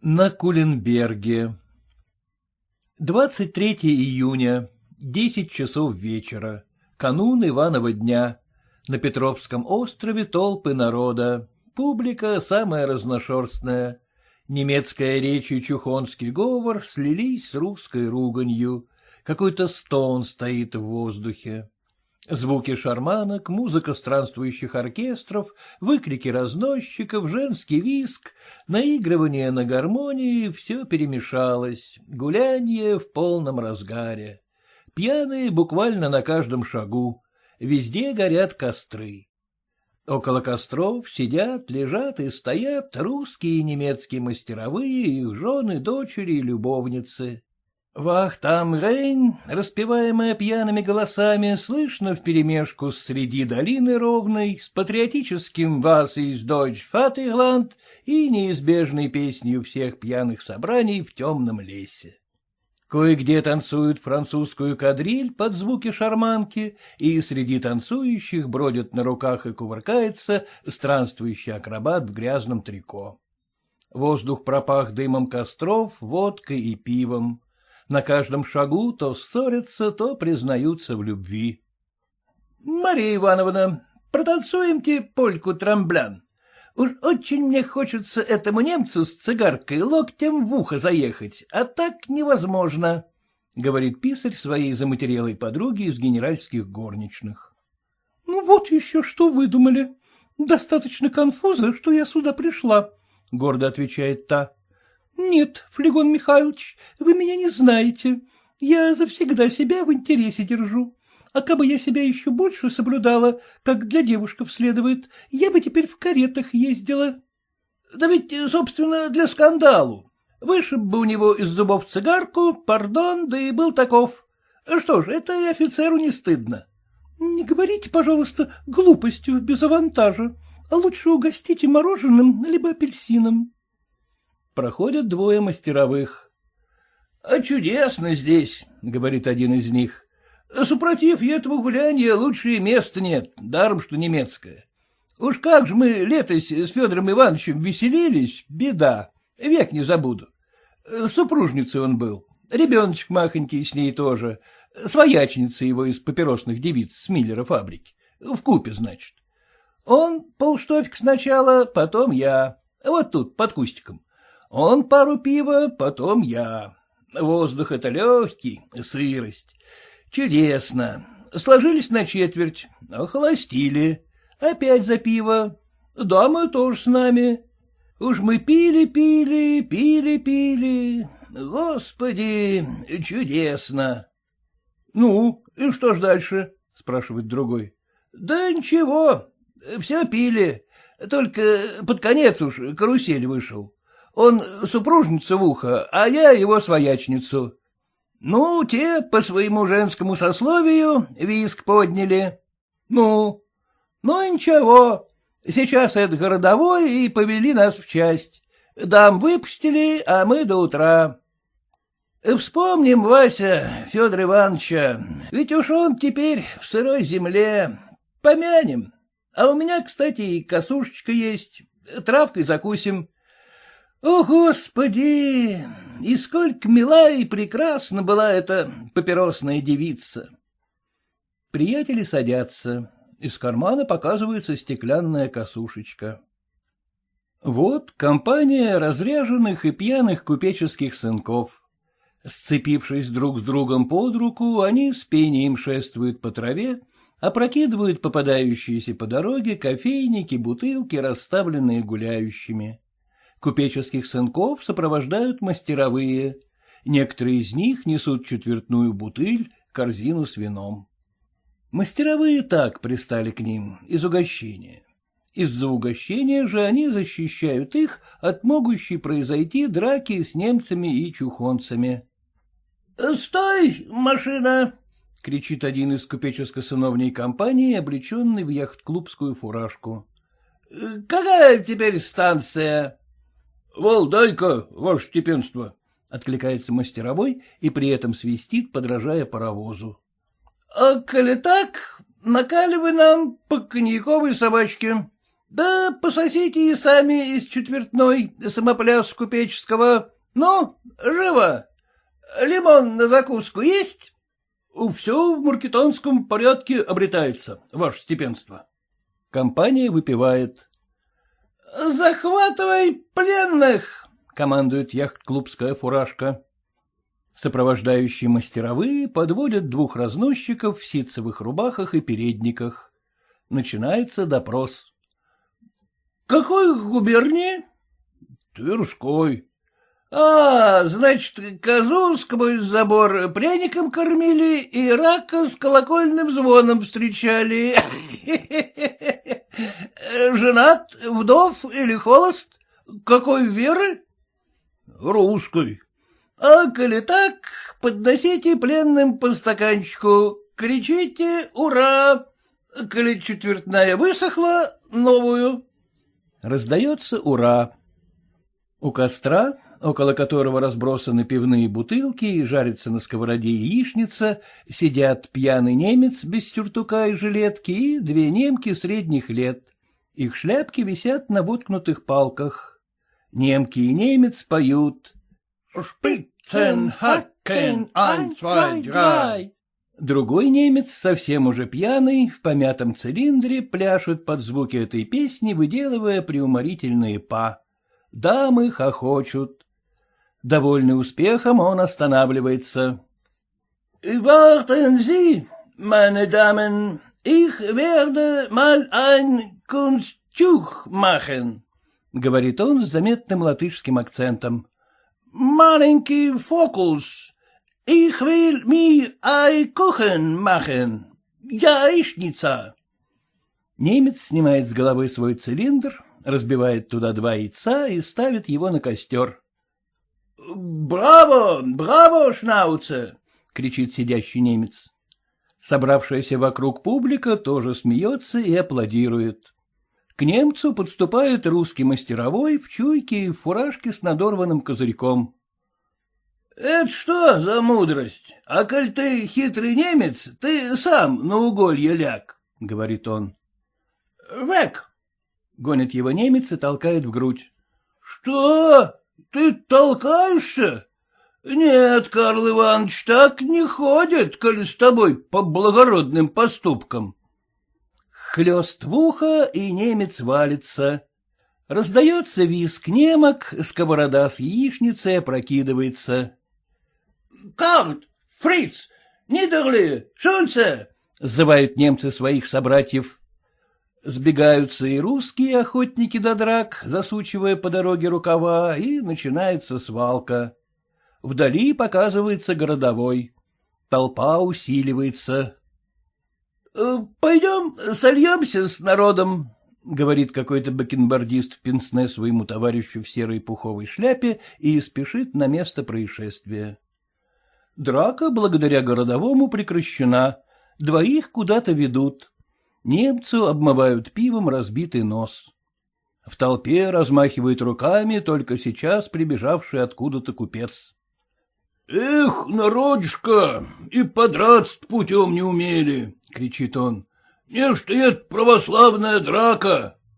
На Куленберге 23 июня, 10 часов вечера, канун Иванова дня. На Петровском острове толпы народа, публика самая разношерстная. Немецкая речь и чухонский говор слились с русской руганью. Какой-то стон стоит в воздухе. Звуки шарманок, музыка странствующих оркестров, выкрики разносчиков, женский виск, наигрывание на гармонии — все перемешалось, гулянье в полном разгаре. Пьяные буквально на каждом шагу, везде горят костры. Около костров сидят, лежат и стоят русские и немецкие мастеровые, их жены, дочери и любовницы. Вах там Рейн, распеваемая пьяными голосами, слышно вперемешку среди долины ровной, с патриотическим «Вас из Дойч Фатерланд» и неизбежной песнью всех пьяных собраний в темном лесе. Кое-где танцуют французскую кадриль под звуки шарманки, и среди танцующих бродит на руках и кувыркается странствующий акробат в грязном трико. Воздух пропах дымом костров, водкой и пивом. На каждом шагу то ссорятся, то признаются в любви. — Мария Ивановна, протанцуемте польку трамблян. Уж очень мне хочется этому немцу с цигаркой локтем в ухо заехать, а так невозможно, — говорит писарь своей заматерелой подруге из генеральских горничных. — Ну вот еще что выдумали. Достаточно конфуза, что я сюда пришла, — гордо отвечает та. Нет, Флегон Михайлович, вы меня не знаете. Я завсегда себя в интересе держу. А кабы я себя еще больше соблюдала, как для девушков следует, я бы теперь в каретах ездила. Да ведь, собственно, для скандалу. Вышиб бы у него из зубов цигарку, пардон, да и был таков. Что ж, это и офицеру не стыдно. Не говорите, пожалуйста, глупостью без авантажа, а лучше угостите мороженым либо апельсином. Проходят двое мастеровых. — А чудесно здесь, — говорит один из них. — Супротив этого гуляния лучшее места нет, даром что немецкое. Уж как же мы летось с Федором Ивановичем веселились, беда, век не забуду. Супружницей он был, ребеночек махонький с ней тоже, своячница его из папиросных девиц с Миллера фабрики, в купе, значит. Он полштофик сначала, потом я, вот тут, под кустиком. Он пару пива, потом я. Воздух это легкий, сырость. Чудесно. Сложились на четверть, охолостили. Опять за пиво. Дамы тоже с нами. Уж мы пили-пили, пили-пили. Господи, чудесно. — Ну, и что ж дальше? — спрашивает другой. — Да ничего, все пили, только под конец уж карусель вышел. Он супружницу в ухо, а я его своячницу. Ну, те по своему женскому сословию виск подняли. Ну, ну ничего, сейчас это городовой и повели нас в часть. Дам выпустили, а мы до утра. Вспомним, Вася, Федор Ивановича, ведь уж он теперь в сырой земле. Помянем. А у меня, кстати, и косушечка есть. Травкой закусим. О, Господи! И сколько мила и прекрасна была эта папиросная девица! Приятели садятся. Из кармана показывается стеклянная косушечка. Вот компания разряженных и пьяных купеческих сынков. Сцепившись друг с другом под руку, они с пением шествуют по траве, опрокидывают попадающиеся по дороге кофейники, бутылки, расставленные гуляющими. Купеческих сынков сопровождают мастеровые. Некоторые из них несут четвертную бутыль, корзину с вином. Мастеровые так пристали к ним, из угощения. Из-за угощения же они защищают их от могущей произойти драки с немцами и чухонцами. — Стой, машина! — кричит один из купеческо-сыновней компании, облеченный в яхт-клубскую фуражку. — Какая теперь станция? — Валдай-ка, ваше степенство, — откликается мастеровой и при этом свистит, подражая паровозу. — А коли так, накаливай нам по коньяковой собачке, Да пососите и сами из четвертной самопляс купеческого. Ну, живо! Лимон на закуску есть? Все в маркетонском порядке обретается, ваше степенство. Компания выпивает. Захватывай пленных! командует яхт-клубская фуражка. Сопровождающие мастеровые подводят двух разносчиков в ситцевых рубахах и передниках. Начинается допрос. — Какой губернии? — Тверской. — А, значит, козу сквозь забор пряником кормили и рака с колокольным звоном встречали. Женат, вдов или холост? Какой веры? — Русской. — А коли так, подносите пленным по стаканчику, кричите «Ура!» Коли четвертная высохла, новую. Раздается «Ура!» У костра, около которого разбросаны пивные бутылки и жарится на сковороде яичница, сидят пьяный немец без сюртука и жилетки и две немки средних лет. Их шляпки висят на воткнутых палках. Немки и немец поют. «Шпицен, хакен, драй». Другой немец, совсем уже пьяный, в помятом цилиндре, пляшет под звуки этой песни, выделывая приуморительные па. Дамы хохочут. Довольный успехом, он останавливается. — Warten Sie, meine Damen, ich werde mal ein Kunsttuch machen. — говорит он с заметным латышским акцентом. — Маленький фокус. Ich will mir ein Kuchen machen. Яичница. Немец снимает с головы свой цилиндр, разбивает туда два яйца и ставит его на костер. — Браво, браво, Шнауце! — кричит сидящий немец. Собравшаяся вокруг публика тоже смеется и аплодирует. К немцу подступает русский мастеровой в чуйке и в фуражке с надорванным козырьком. — Это что за мудрость? А коль ты хитрый немец, ты сам на уголье ляг, — говорит он. — Век! — гонит его немец и толкает в грудь. — Что? Ты толкаешься? Нет, Карл Иванович, так не ходит, коль с тобой по благородным поступкам. Хлест в ухо, и немец валится. Раздается виск немок, сковорода с яичницей опрокидывается. — Карт, Фриц, Нидерли, Шульце! — зывают немцы своих собратьев. Сбегаются и русские охотники до драк, засучивая по дороге рукава, и начинается свалка. Вдали показывается городовой. Толпа усиливается. Э, — Пойдем сольемся с народом, — говорит какой-то бакенбардист в пенсне своему товарищу в серой пуховой шляпе и спешит на место происшествия. Драка, благодаря городовому, прекращена, двоих куда-то ведут. Немцу обмывают пивом разбитый нос. В толпе размахивает руками только сейчас прибежавший откуда-то купец. — Эх, народишко, и подраться путем не умели, — кричит он. — Не что это православная драка.